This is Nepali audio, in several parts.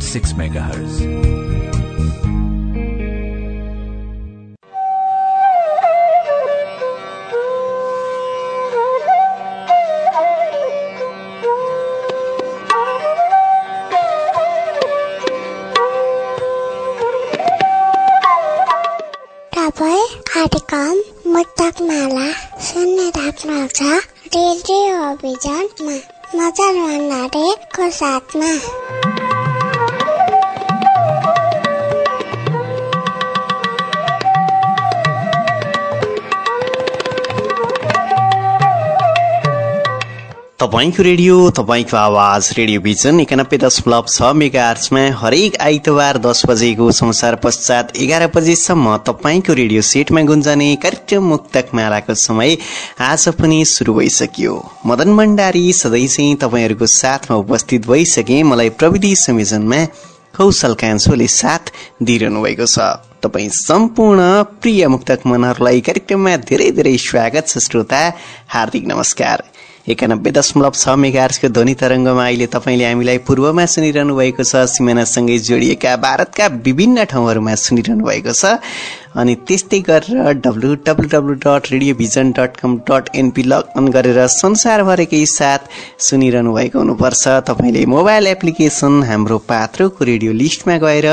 101.6 megahertz. कार्यक्रम मुटक माला रे राख्नुहुन्छ रेडियो अभिजनमा मदन भण्डारेको साथमा तपाईँको रेडियो तपाईँको आवाज रेडियो भिजन एकानब्बे दशमलव छ मेगा आर्चमा हरेक आइतबार दस बजेको संसार पश्चात एघार बजेसम्म तपाईँको रेडियो सेटमा गुन्जने कार्यक्रम मुक्तक मालाको समय आज पनि सुरु भइसक्यो। मदन भण्डारी सधैँ चाहिँ तपाईँहरूको साथमा उपस्थित भइसके मलाई प्रविधि संयोजनमा कौशल कान्छोले साथ दिइरहनु भएको छ। तपाईँ सम्पूर्ण प्रिय मुक्तक मनहरूलाई कार्यक्रममा धेरै धेरै स्वागत छ श्रोता हार्दिक नमस्कार। एकानब्बे दशमलव छ मेगार्सको ध्वनि तरङ्गमा अहिले तपाईँले हामीलाई पूर्वमा सुनिरहनु भएको छ सिमानासँगै जोडिएका भारतका विभिन्न ठाउँहरूमा सुनिरहनु भएको छ अनि त्यस्तै गरेर W W W dot radiovision dot com dot NP log on गरेर संसारभरिकै साथ सुनिरहनु भएको हुनुपर्छ तपाईँले मोबाइल एप्लिकेसन हाम्रो पात्रोको रेडियो लिस्टमा गएर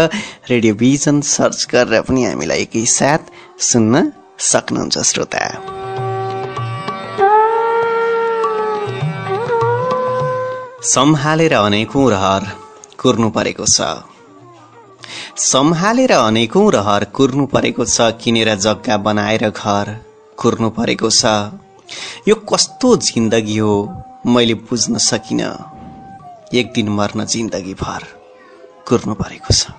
रेडियोभिजन सर्च गरेर पनि हामीलाई एकैसाथ सुन्न सक्नुहुन्छ श्रोता सम्हालेर अनेकौं रहर कुर्नु परेको छ। सम्हालेर अनेकौं रहर कुर्नु परेको छ किनेर जग्गा बनाएर घर कुर्नु परेको छ। यो कस्तो जिन्दगी हो मैले बुझ्न सकिन। एक दिन मर्न जिन्दगी भर कुर्नु परेको छ।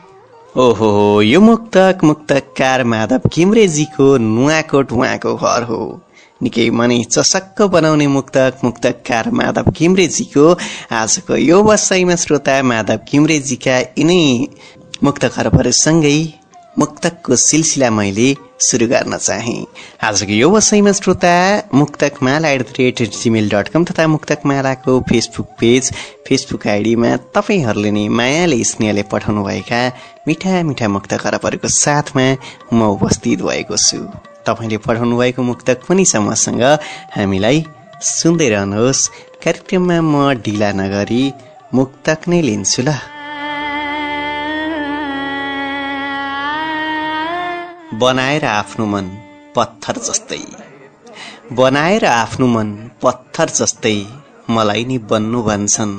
ओहो यो मुक्तक मुक्तकार माधव घिम्रेजीको नुवाकोट उहाँको घर हो। निकै मनै चसक्क बनाउने मुक्तक मुक्तकार माधव घिम्रेजीको आजको यो वसाईमा श्रोता माधव घिम्रेजीका यिनै मुक्त खरबहरूसँगै मुक्तकको सिलसिला मैले सुरु गर्न चाहे। आजको यो वसाईमा श्रोता मुक्तक माला at the rate Gmail dot com तथा मुक्तक मालाको फेसबुक पेज फेसबुक आइडीमा तपाईँहरूले नै मायाले स्नेहले पठाउनुभएका मिठा मिठा मुक्त खरबहरूको साथमा म उपस्थित भएको छु। तपाईँले पठाउनु भएको मुक्तक पनि छ हामीलाई सुन्दै रहनुहोस्। कार्यक्रममा म ढिला नगरी मुक्तक नै लिन्छु ल। बनाएर आफ्नो मन पत्थर जस्तै। बनाएर आफ्नो मन पत्थर जस्तै। मलाई नि बन्नु भन्छन्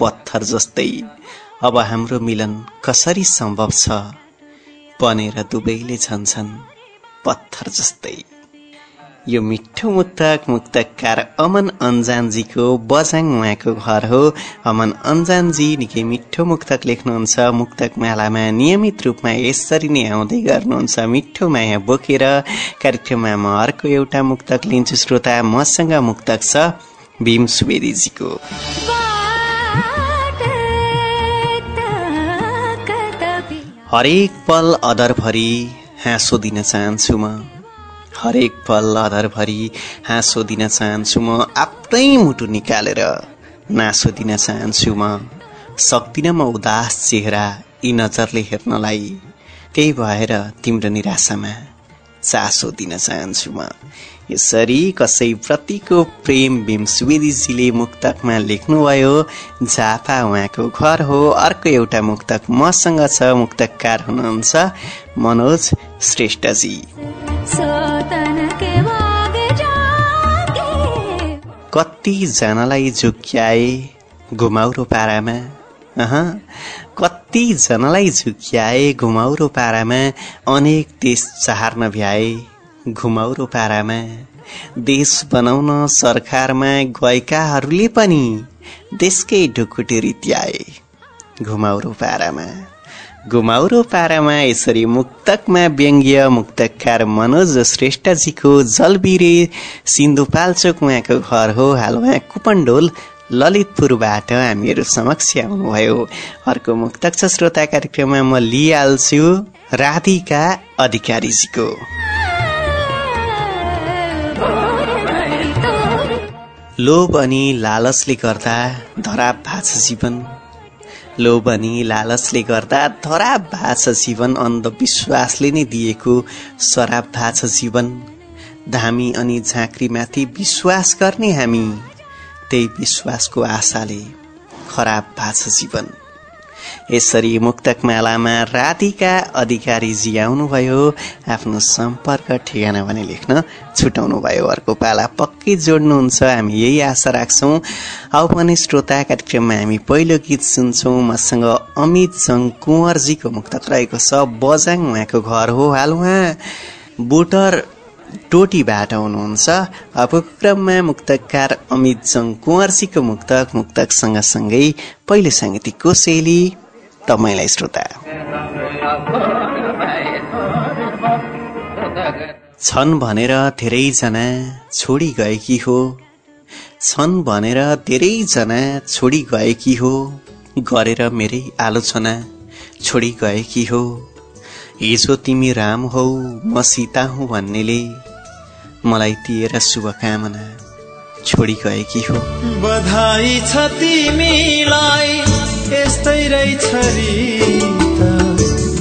पत्थर जस्तै। अब हाम्रो मिलन कसरी सम्भव छ? बनेर दुवैले छन्छन्। पत्थर जस्तै यो मिठो मुक्तक मुक्तकार अमन अन्जानजीको बजाङ उहाँको घर हो। अमन अन्जानजी निकै मिठो मुक्तक लेख्नुहुन्छ। मुक्तक मालामा नियमित रूपमा यसरी नै आउँदै गर्नुहुन्छ मिठो माया बोकेर। कार्यक्रममा म अर्को एउटा मुक्तक लिन्छु। श्रोता मसँग मुक्तक छ भीम सुवेदीजीको। हरेक पल अदरभरि हाँसो दिन चाहन्छु म। हरेक पल अधरभरि हाँसो दिन चाहन्छु म। आफ्नै मुटु निकालेर नासो दिन चाहन्छु म। सक्दिनँ म उदास चेहरा यी नजरले हेर्नलाई। त्यही भएर तिम्रो निराशामा चासो दिन चाहन्छु म। यसरी कसैप्रतिको प्रेम भीम सुवेदीजीले मुक्तकमा लेख्नुभयो झापा उहाँको घर हो अर्को एउटा मुक्तक मसँग छ मुक्तकार हुनुहुन्छ मनोज श्रेष्ठजी। कतिजनालाई झुक्याए घुमाउरो पारामा कतिजनालाई झुक्याए घुमाउरो पारामा? अनेक देश चाहर्न भ्याए घुमाउरो पारामा। देश बनाउन सरकारमा गएकाहरूले पनि देशकै ढुकुटी रित्याए घुमाउरो पारामा। घुमाउरो पारामा यसरी मुक्तकमा व्यङ्ग्य मुक्तकार मनोज श्रेष्ठजीको जलबिरे सिन्धुपाल्चोक उहाँको घर हो हाल उहाँ कुपन्डोल ललितपुरबाट हामीहरू समक्ष आउनुभयो। अर्को मुक्तक छ श्रोता कार्यक्रममा म लिइहाल्छु राधिका अधिकारीजीको। लोभ अनि लालचले गर्दा धराप भाछ जीवन। लोभ अनि लालचले गर्दा धराप भाछ जीवन अन्धविश्वासले नै दिएको सराप भाछ जीवन। धामी अनि झाँक्रीमाथि विश्वास गर्ने हामी त्यही विश्वासको आशाले खराब भाछ जीवन। यसरी मुक्तक मालामा राधिका अधिकारीजी आउनुभयो आफ्नो सम्पर्क ठेगाना भने लेख्न छुटाउनु भयो अर्को पाला पक्कै जोड्नुहुन्छ हामी यही आशा राख्छौँ। अब पनि श्रोता कार्यक्रममा हामी पहिलो गीत सुन्छौँ। मसँग अमित जङ कुँवरजीको मुक्तक रहेको छ। बजाङ उहाँको घर हो हाल उहाँ। बोटर टोटीबाट हुनुहुन्छ। अब क्रममा मुक्तकार अमित जङ कुँवरसीको मुक्तक मुक्तक सँगसँगै पहिलो साङ्गीतिकको शैली। तपाईँलाई श्रोता। छन् भनेर धेरैजना छोडी गएकी हो। छन् भनेर धेरैजना छोडी गएकी हो। गरेर मेरै आलोचना छोडी गएकी हो। हिजो तिमी राम हौ म सीता हुँ भन्नेले मलाई दिएर शुभकामना छोडी गएकी हो। बधाई छ तिमीलाई यस्तै रहेछ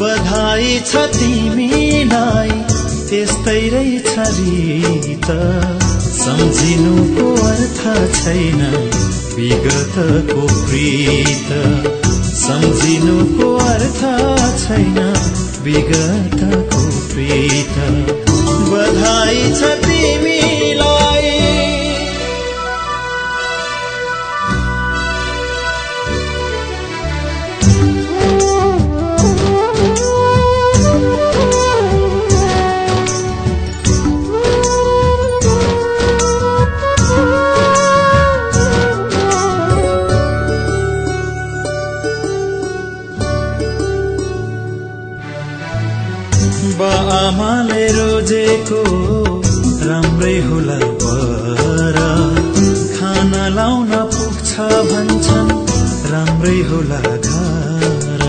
बधाई छ तिमीलाई त्यस्तै रहेछ त सम्झिनुको अर्थ छैन। विगतको प्रीत। सम्झिनुको अर्थ छैन विगतको प्रीत। बधाई छ तिमीलाई आमाले रोजेको राम्रै होला पर। खाना लाउन पुग्छ भन्छन् राम्रै होला घर।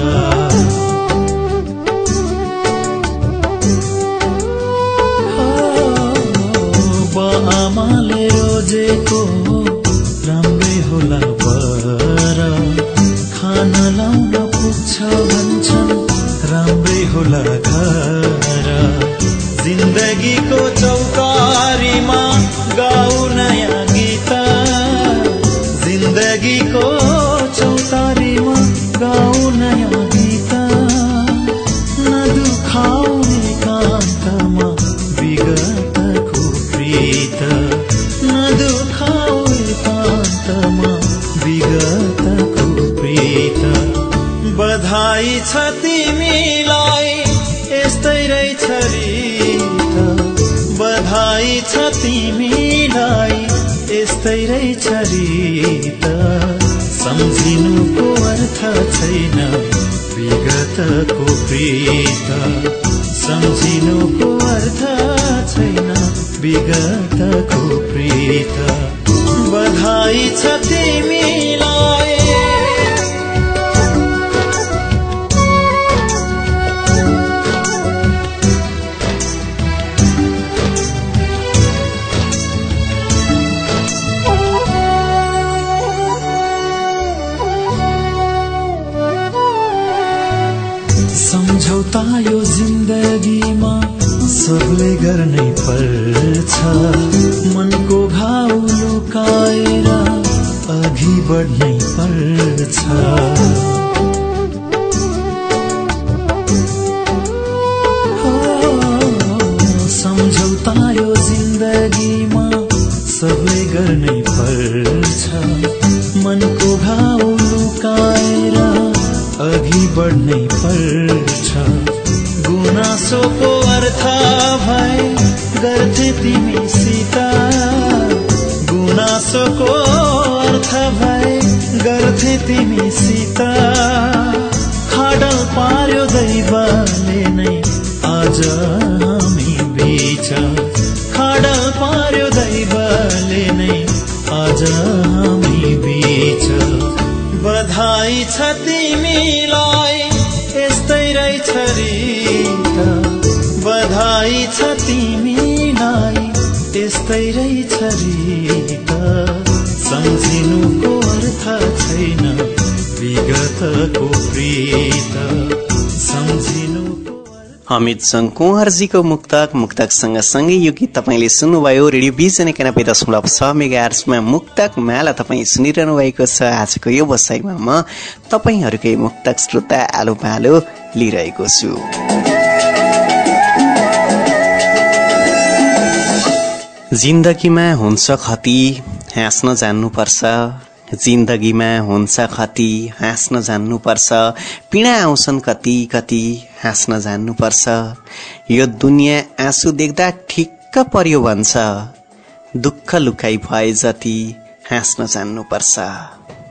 आमाले रोजेको राम्रै होला पर। खाना लाउन पुग्छ भन्छन् होला घर। जिन्दगीको चौकारीमा यस्तै रहेछ सम्झिनुको अर्थ छैन विगतको प्रीत। सम्झिनुको अर्थ छैन विगतको प्रीत। बधाई छ तिमीलाई बढ्नै पर्छ। गुनासोको अर्थ भए गर्थे तिमीसित गुनासोको अर्थ भए गर्थे तिमीसित खाडल पार्यो दैवले नै आज हामी बिच। खाडल पार्यो दैवले नै आज छ तिमीलाई यस्तै रहेछ सम्झिनुको अर्थ छैन विगतको प्रीत। सम्झिनुको अमित सङ्घ कुँवरजीको मुक्तक मुक्तक सँगसँगै यो गीत तपाईँले सुन्नुभयो। रेडियो भिजन एकानब्बे दशमलव छ मेगा आर्समा मुक्तक माला तपाईँ सुनिरहनु भएको छ। आजको यो बसाइमा म तपाईँहरूकै मुक्तक श्रोता आलो पालो लिइरहेको छु। जिन्दगीमा हुन्छ खती हाँस्न जान्नुपर्छ। जिन्दगीमा हुन्छ खती हाँस्न जान्नुपर्छ। पीडा आउँछन् कति कति हाँस्न जान्नुपर्छ। यो दुनियाँ आँसु देख्दा ठिक्क पर्यो भन्छ। दुःख लुकाइ भए जति हाँस्न जान्नुपर्छ।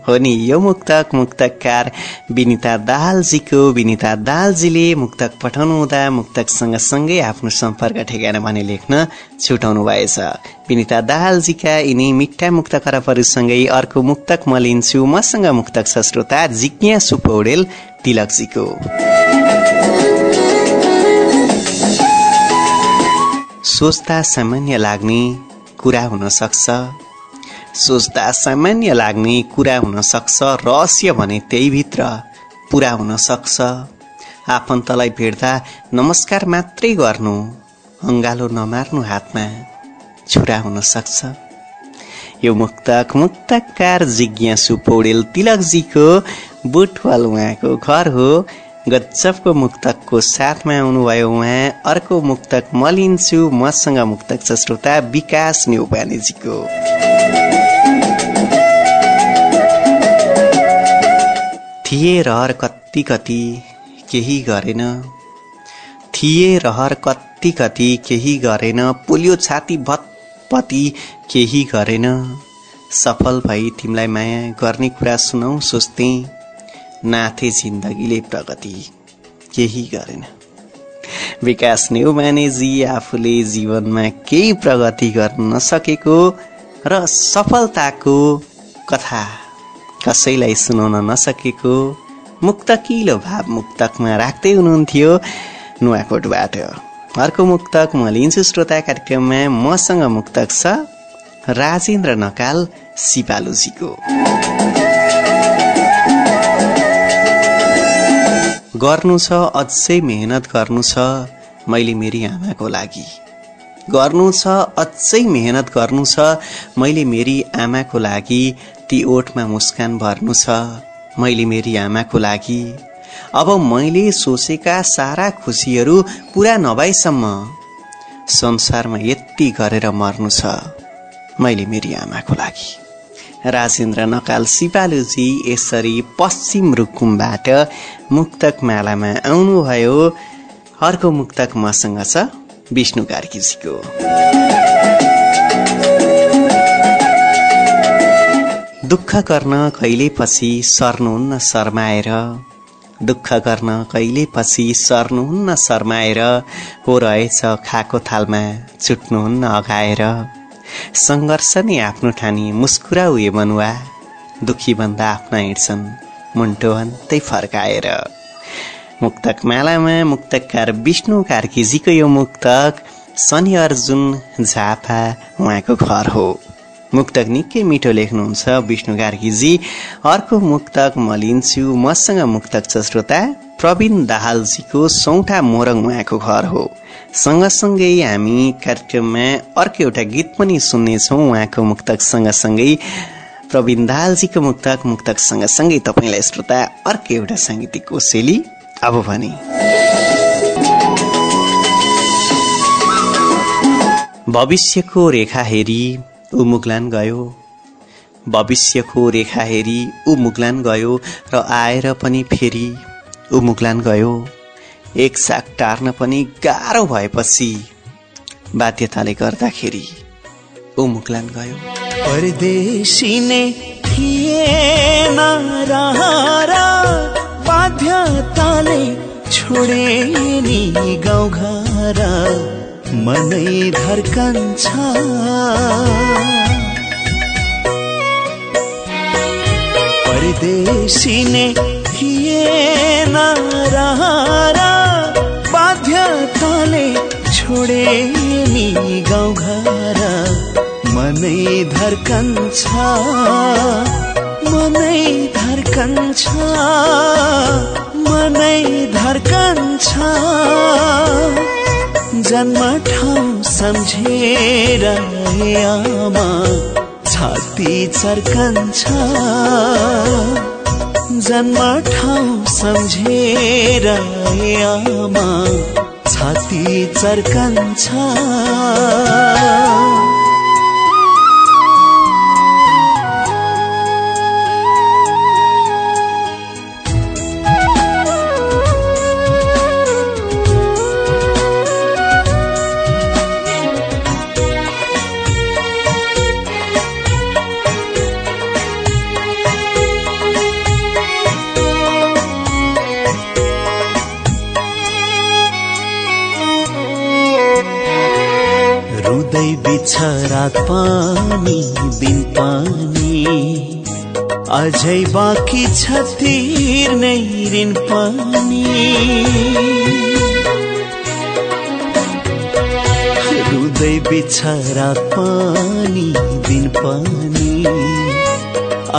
हो नि यो मुक्तक मुक्तकार विनिता दाहालजीको विनिता दाहालजीले मुक्तक पठाउनु हुँदा मुक्तक सँगसँगै आफ्नो सम्पर्क ठेगाना भने लेख्न छुटाउनु भएछ। विनिता दाहालजीका यिनी मिठा मुक्त खराबहरूसँगै अर्को मुक्तक म लिन्छु मसँग मुक्तक श्रोता जिज्ञासु पौडेल तिलकजीको। सोच्दा सामान्य लाग्ने कुरा हुन सक्छ। सोच्दा सामान्य लाग्ने कुरा हुन सक्छ रहस्य भने त्यही भित्र पुरा हुन सक्छ आफन्तलाई भेट्दा नमस्कार मात्रै गर्नु अङ्गालो नमार्नु हातमा छुरा हुन सक्छ यो मुक्तक मुक्तकार जिज्ञासु पौडेल तिलकजीको बुटवाल उहाँको घर हो। गजबको मुक्तकको साथमा आउनुभयो उहाँ। अर्को मुक्तक म लिन्छु मसँग मुक्तक छ श्रोता विकास न्यौपानेजीको। थिए रहर कति कति केही गरेन। थिए रहर कति कति केही गरेन। पोलियो छाती भत्पति केही गरेन। सफल भई तिमीलाई माया गर्ने कुरा सुनौ सोच्थे नाथे जिन्दगीले प्रगति केही गरेन। विकास नेउमानेजी आफूले जीवनमा केही प्रगति गर्न नसकेको र सफलताको कथा कसैलाई सुनाउन नसकेको मुक्तकिलो भाव मुक्तकमा राख्दै हुनुहुन्थ्यो नुवाकोटबाट अर्को मुक्तक म लिन्छु श्रोता कार्यक्रममा। मसँग मुक्तक छ राजेन्द्र नकाल सिपालुजीको। गर्नु छ अझै मेहनत गर्नु छ मैले मेरी आमाको लागि। गर्नु छ अझै मेहनत गर्नु छ। मैले मेरी आमाको लागि ती ओठमा मुस्कान भर्नु छ। मैले मेरी आमाको लागि। अब मैले सोचेका सारा खुसीहरू पुरा नभएसम्म संसारमा यति गरेर मर्नु छ मैले मेरी आमाको लागि। राजेन्द्र नकाल सिपालुजी यसरी पश्चिम रुकुमबाट मुक्तक मालामा आउनुभयो। अर्को मुक्तक मसँग छ। विष्णु कार्कीजीको दुःख गर्न कहिले पछि सर्नुहुन्न शर्माएर दुःख गर्न कहिले पछि सर्नुहुन्न शर्माएर हो रहेछ खाको थालमा छुट्नुहुन्न अघाएर। सङ्घर्ष नै आफ्नो ठानी मुस्कुरा उयो मनुवा दुखी भन्दा आफ्ना हिँड्छन् मुन्टो अन्तै फर्काएर। मुक्तक मालामा मुक्तकार विष्णु कार्कीजीको यो मुक्तक शनि अर्जुन झापा उहाँको घर हो। मुक्तक निकै मिठो लेख्नुहुन्छ विष्णु कार्कीजी। अर्को मुक्तक म लिन्छु मसँग मुक्तक छ श्रोता प्रवीण दाहालजीको सौठा मोरङ उहाँको घर हो। सँगसँगै हामी कार्यक्रममा अर्को एउटा गीत पनि सुन्नेछौँ उहाँको मुक्तक सँगसँगै। प्रवीण दाहालजीको मुक्तक मुक्तक सँगसँगै तपाईँलाई श्रोता अर्को एउटा साङ्गीतिक कोसेली। अब भने। भविष्यको रेखा हेरी ऊ मुगलान गयो। भविष्यको रेखा हेरी ऊ मुगलान गयो र आएर पनि फेरि ऊ मुगलान गयो। एक साग टार्न पनि गाह्रो भएपछि बाध्यताले गर्दाखेरि ऊ मुगलान गयो। परदेशी नै बाध्यताले छोडे नि गाउँघर मनै धर्कन्छ। परदेशी ने थिएन बाध्यताले छोडे नि गाउँघर मनै धर्कन्छ। मनै धर्कन्छ मनै धर्कन्छ जन्म ठाउँ सम्झेर आमा छाती चर्कन्छ जन्म ठाउँ सम्झेर आमा छाती चर्कन्छ रुदै बिछ रात पानी दिन पानी। अझै बाँकी छ तिर्नै ऋण पानी। रुदै बिछ रात पानी दिन पानी।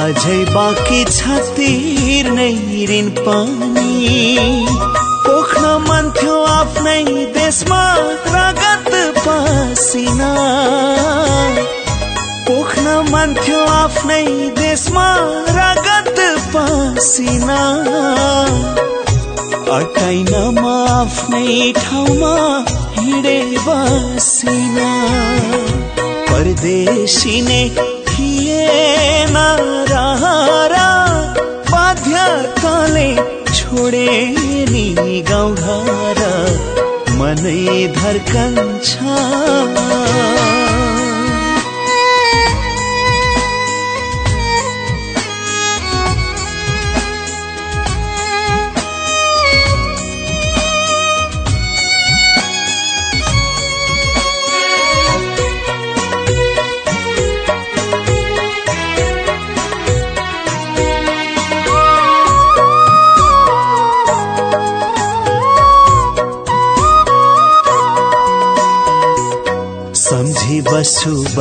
अझै बाँकी छ तिर्नै ऋण पानी। पोख्न मन थियो आफ्नै देशमा रगत पसिना। पोख्न मन थियो आफ्नै देशमा रगत पसिना। अटाइन म आफ्नै ठाउँमा हिँडे बसिना। परदेशी नै थिएन र नि गाउँघर मनै धर्कन्छ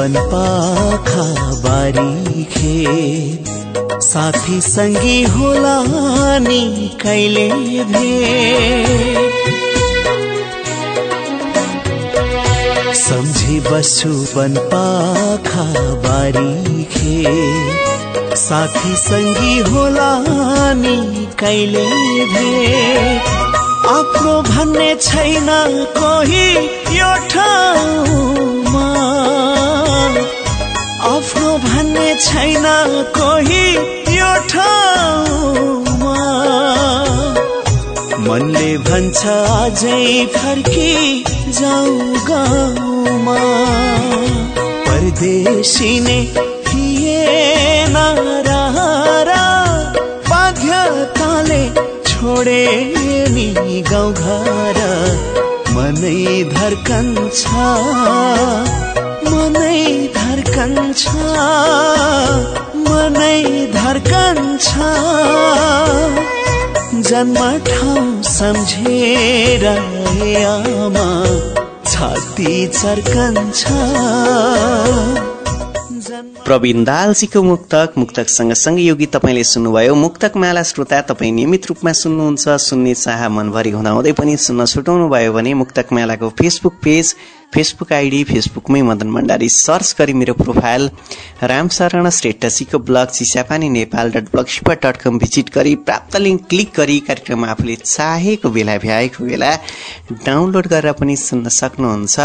बन पाखा बारी खेत साथी संगी होला नि कहिले भेट सम्झी बसु बन पाखा बारी खेत साथी संगी होला नि कहिले भेट आफ्नो भन्ने छैन कोही यो ठाउँमा आफ्नो भन्ने छैन कोही यो ठाउँमा। मनले भन्छ अझै फर्की जाऊ गाउँमा। परदेशी नै थिएन बाध्यताले छोडे नि गाउँघर। मनै धर्कन्छ मनै धर्कन्छ मनै धर्कन्छ जन्म ठाउँ सम्झेर आमा छाती चर्कन्छ प्रवीण दालजीको मुक्तक मुक्तक सँगसँगै यो गीत तपाईँले सुन्नुभयो। मुक्तक माला श्रोता तपाईँ नियमित रूपमा सुन्नुहुन्छ सुन्ने चाह मनभरि हुँदाहुँदै पनि सुन्न छुटाउनु भयो भने मुक्तक मालाको फेसबुक पेज फेसबुक आइडी फेसबुकमै मदन भण्डारी सर्च गरी मेरो profile Ramsharan श्रेष्ठजीको blog Chisapani Nepal dot blogspot dot com visit गरी प्राप्त लिङ्क क्लिक गरी कार्यक्रम आफूले चाहेको बेला भ्याएको बेला डाउनलोड गरेर पनि सुन्न सक्नुहुन्छ।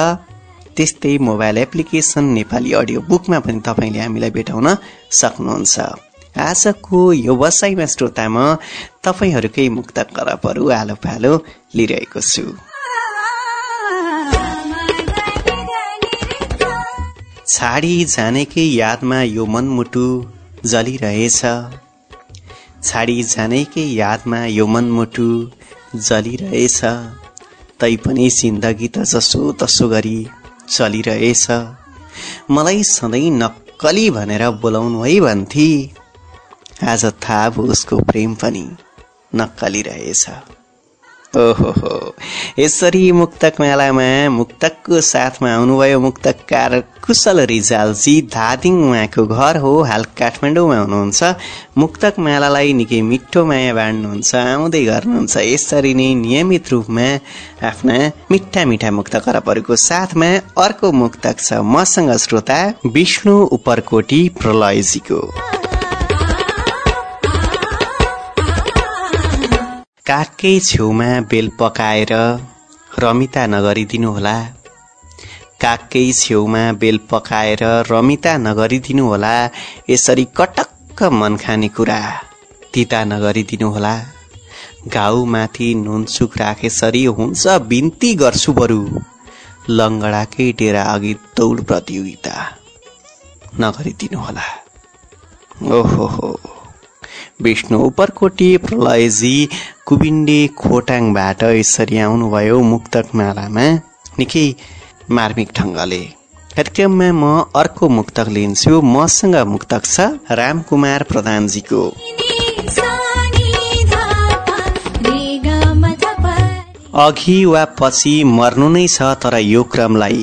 त्यस्तै मोबाइल एप्लिकेसन नेपाली अडियो बुकमा पनि तपाईँले हामीलाई भेटाउन सक्नुहुन्छ। आजको यो वसाइमा श्रोतामा तपाईँहरूकै मुक्त करपहरू आलो पालो लिइरहेको छु। छाडी जानेकै यादमा यो मनमुटु जलिरहेछ। छाडी जानेकै यादमा यो मनमुटु जलिरहेछ। तैपनि जिन्दगी त जसो तसो गरी चलिरहेछ। मलाई सधैँ नक्कली भनेर बोलाउनु है भन्थे। आज थाहा उसको प्रेम पनि नक्कली रहेछ। ओहो यसरी मुक्तक मेलामा मुक्तकको साथमा आउनुभयो मुक्तकार कुशल रिजालजी। धादिङ उहाँको घर हो हाल काठमाडौँमा हुनुहुन्छ। मुक्तक मेलालाई निकै मिठो माया बाँड्नुहुन्छ आउँदै गर्नुहुन्छ। यसरी नै नियमित रूपमा आफ्ना मिठा मिठा मुक्त करपहरूको साथमा अर्को मुक्तक छ मसँग श्रोता विष्णु उपरकोटी प्रलयजीको। काकै छेउमा बेल पकाएर रमिता नगरिदिनुहोला। काकै छेउमा बेल पकाएर रमिता नगरिदिनुहोला। यसरी कटक्क मन खाने कुरा तिता नगरिदिनुहोला। घाउमाथि नुनसुक राखेसरी हुन्छ बिन्ती गर्छु बरु। लङ्गडाकै डेरा अघि दौड प्रतियोगिता नगरिदिनुहोला। ओहो हो। विष्णु उपरकोटी प्रलयजी कुबिन्डे खोटाङबाट यसरी आउनुभयो मुक्तक मालामा निकै मार्मिक ढङ्गले। कार्यक्रममा म अर्को मुक्तक लिन्छु। मसँग मुक्तक छ रामकुमार प्रधानजीको। अघि वा पछि मर्नु नै छ तर यो क्रमलाई।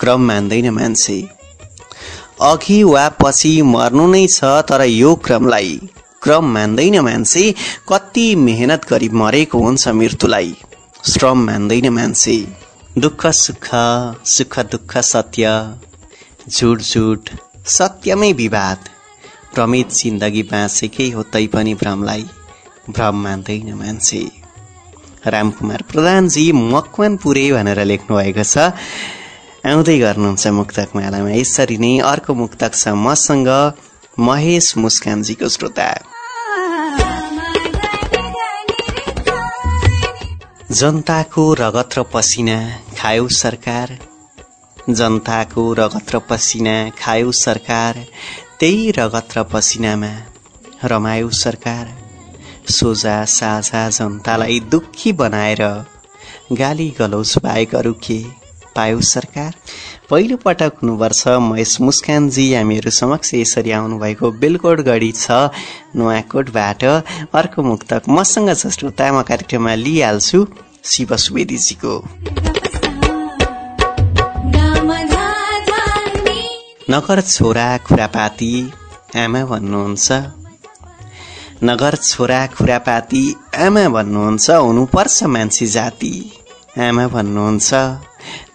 क्रम मान्दैन मान्छे। अघि वा पछि मर्नु नै छ तर यो क्रमलाई। क्रम मान्दैन मान्छे कति मेहनत गरी मरेको हुन्छ मृत्युलाई। श्रम मान्दैन मान्छे। दुःख सुख सुख दुःख सत्य। झुट झुट सत्यमै विवाद। भ्रमित जिन्दगी बाँचेकै हो तै पनि भ्रमलाई। भ्रम मान्दैन मान्छे। रामकुमार प्रधानजी मकवानपुरे भनेर लेख्नु भएको छ। आउँदै गर्नुहुन्छ मुक्तक मालामा। यसरी नै अर्को मुक्तक छ मसँग। महेश मुस्कानजीको श्रोता। जनताको रगत र पसिना खायो सरकार। जनताको रगत र पसिना खायो सरकार। त्यही रगत र पसिनामा रमायो सरकार। सोझा साझा जनतालाई दुखी बनाएर गाली गलौज बाहेक अरू के पायो सरकार? पहिलो पटक हुनुपर्छ महेश मुस्कानजी हामीहरू समक्ष यसरी आउनुभएको बेलकोट गढी छ नुवाकोटबाट अर्को मुक्तक मसँग छ श्रोता म कार्यक्रममा लिइहाल्छु शिव सुवेदीजीको। नगर छोरा खुरापाती आमा भन्नुहुन्छ। नगर छोरा खुरापाती आमा भन्नुहुन्छ हुनुपर्छ मान्छे जाति आमा भन्नुहुन्छ।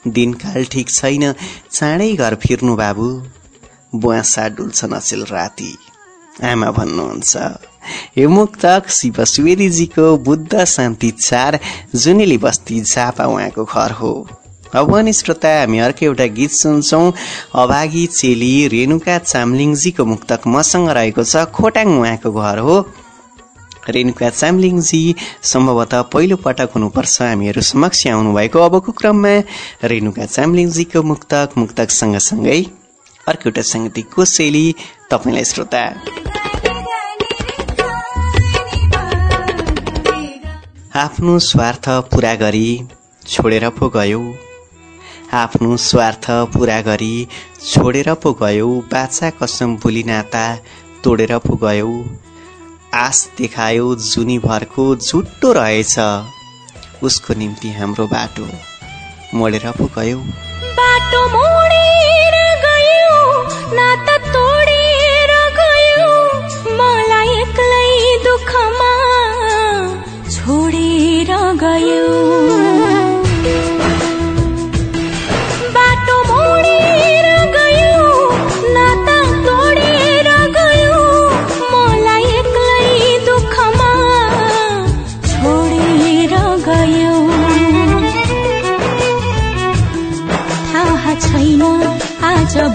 दिनकाल ठिक छैन। चाँडै घर फिर्नु बाबु। बुवासा डुल्छ नचेल राति। आमा भन्नुहुन्छ यो मुक्तक शिव सुवेदीजीको बुद्ध शान्ति चार जुनेली बस्ती झापा उहाँको घर हो। अब अनि श्रोता हामी अर्को एउटा गीत सुन्छौँ। अभागी चेली रेणुका चामलिङजीको मुक्तक मसँग रहेको छ खोटाङ उहाँको घर हो। रेणुका चामलिङजी सम्भवतः पहिलो पटक हुनुपर्छ। हामीहरू समक्ष आउनुभएको अबको क्रममा रेणुका चामलिङजीको मुक्तक मुक्तक सँगसँगै अर्को एउटा साङ्गीतिकको शैली तपाईँलाई श्रोता। आफ्नो स्वार्थ पुरा गरी छोडेर पो गयो। आफ्नो स्वार्थ पुरा गरी छोडेर पो गयो। बाछा कसम भुली नाता तोडेर पो गयो। आश देखायो जुनीभरको झुट्टो रहेछ। उसको निम्ति हाम्रो बाटो मोडेर पो गयो बाटो मोडेर गयो नाता तोडेर गयो। मलाई एक्लै दुःखमा छोडेर गयो।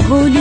Julio.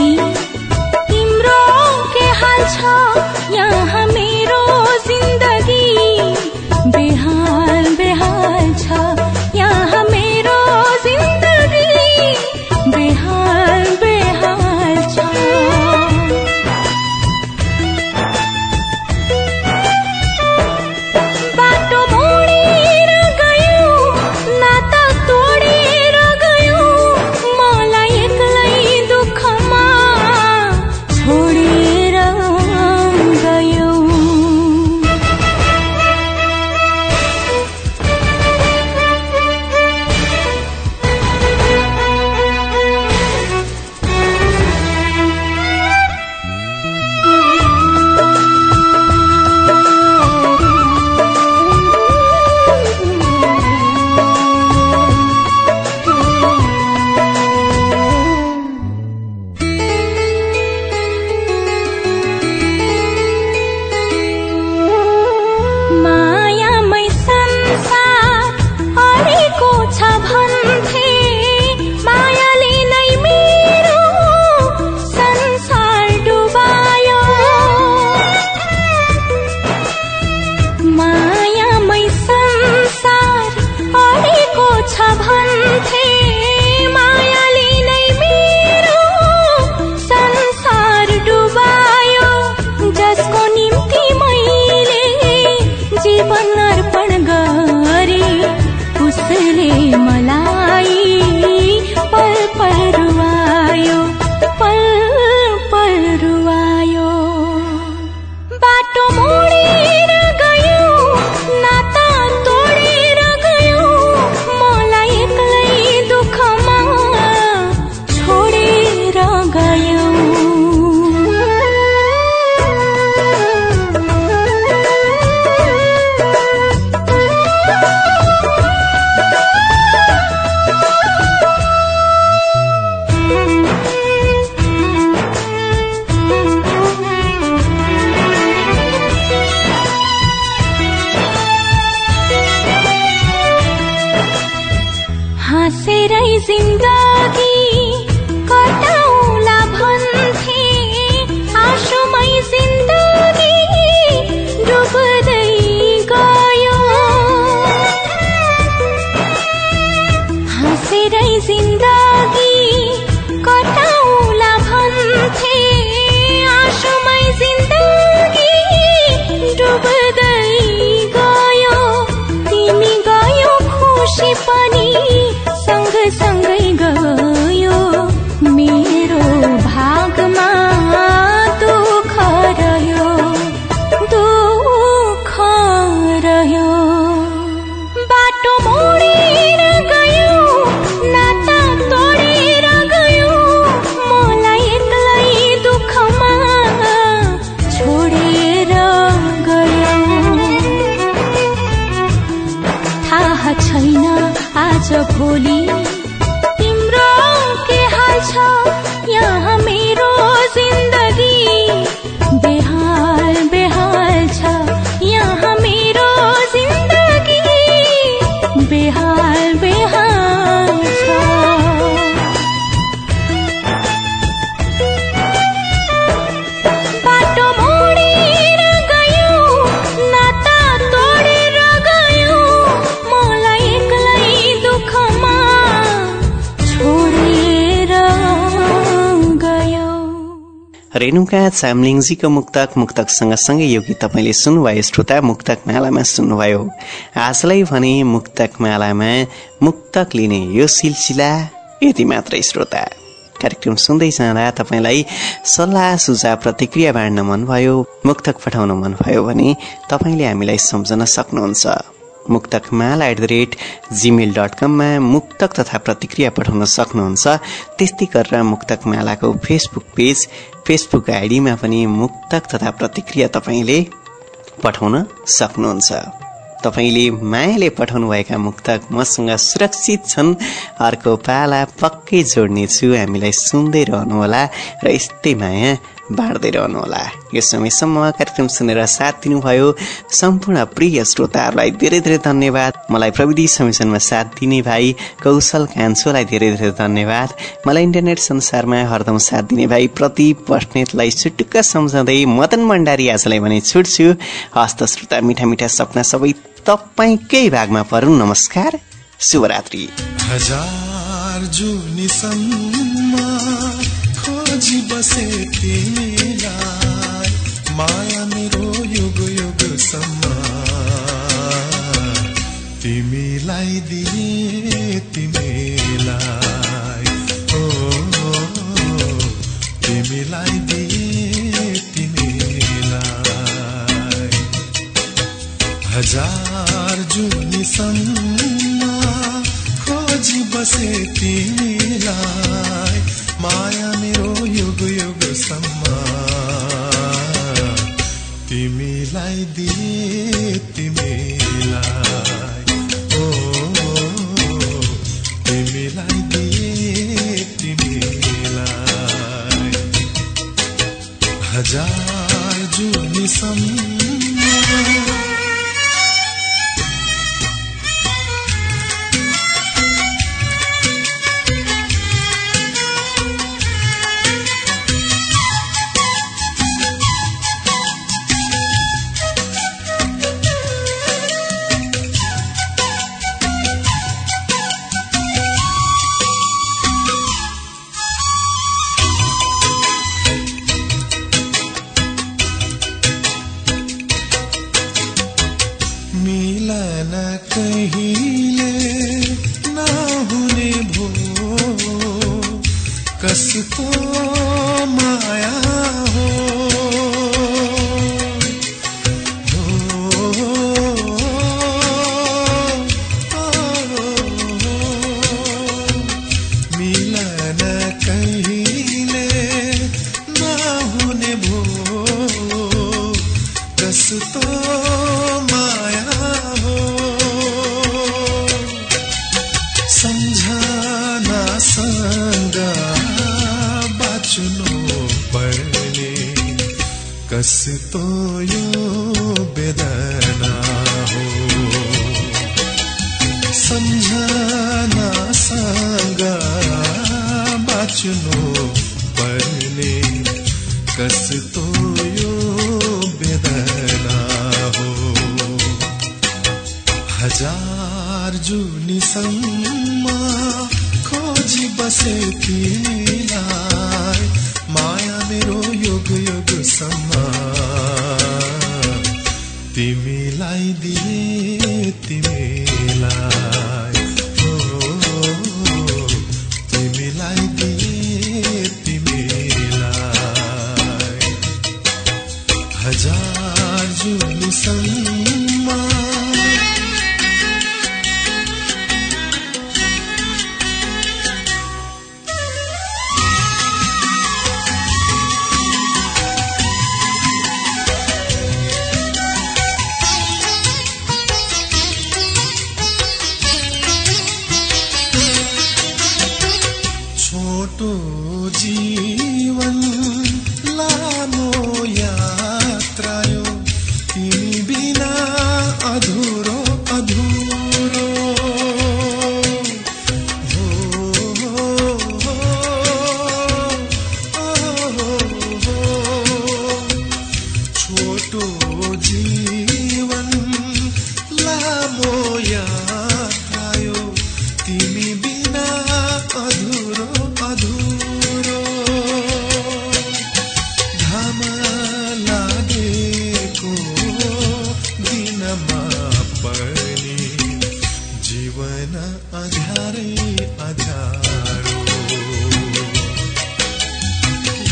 रेणुका चामलिङजीको मुक्तक मुक्तक सँगसँगै यो गीत तपाईँले सुन्नुभयो। श्रोता मुक्तक मालामा सुन्नुभयो। आजलाई भने मुक्तक मालामा मुक्तक लिने यो सिलसिला यति मात्रै श्रोता। कार्यक्रम सुन्दै जाँदा तपाईँलाई सल्लाह सुझाव प्रतिक्रिया बाँड्न मनभयो मुक्तक पठाउन मनभयो भने तपाईँले हामीलाई सम्झन सक्नुहुन्छ। मुक्तक माला at the rate Gmail dot कममा मुक्तक तथा प्रतिक्रिया पठाउन सक्नुहुन्छ। त्यस्तै गरेर मुक्तक मालाको फेसबुक पेज फेसबुक आइडीमा पनि मुक्तक तथा प्रतिक्रिया तपाईँले पठाउन सक्नुहुन्छ। तपाईँले मायाले पठाउनुभएका मुक्तक मसँग सुरक्षित छन्। अर्को पाला पक्कै जोड्नेछु। हामीलाई सुन्दै रहनुहोला। र यस्तै माया बाँड्दै रहनुहोला। यो समयसम्म कार्यक्रम सुनेर साथ दिनुभयो सम्पूर्ण प्रिय श्रोताहरूलाई धेरै धेरै धन्यवाद। मलाई प्रविधि संयोजनमा साथ दिने भाइ कौशल कान्छोलाई धेरै धेरै धन्यवाद। मलाई इन्टरनेट संसारमा हरदम साथ दिने भाइ प्रदीप बस्नेतलाई छुटुक्क सम्झाउँदै मदन भण्डारी आजलाई भने छुट्छु। हस्त श्रोता मिठा मिठा सपना सबै तपाईँकै भागमा परौँ नमस्कार शुभरात्रि। हजार जुनीसम्म खोजी बसे तिमीलाई माया मेरो युग युगसम्म तिमीलाई दिए तिमीलाई। ओ, तिमीलाई दिए तिमीलाई। हजार जुनीसम्म खोजी बसे तिमीलाई माया मेरो युग युगसम्म तिमीलाई दिए तिमीलाई। कहिले नहुने भो कस्तो माया हो। सम्झनासँग बाँच्नु पर्ने कस्तो यो चुनो पढ़ने कसद हजार जीवन अध्यारै अध्यारो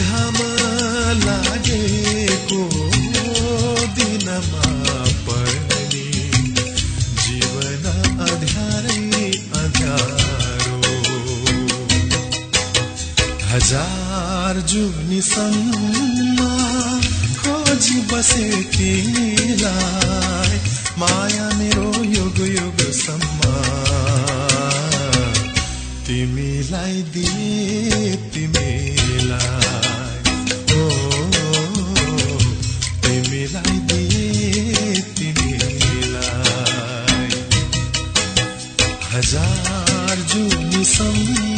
घाम लागेको दिनमा पनि जीवन अध्यारै अध्यारो हजार जुनीसम्म खोजी बसे तिमीलाई। माया मेरो युग युगसम्म तिमीलाई दिए तिमीलाई। ओ तिमीलाई दिए तिमीलाई। हजार जुनीसम्म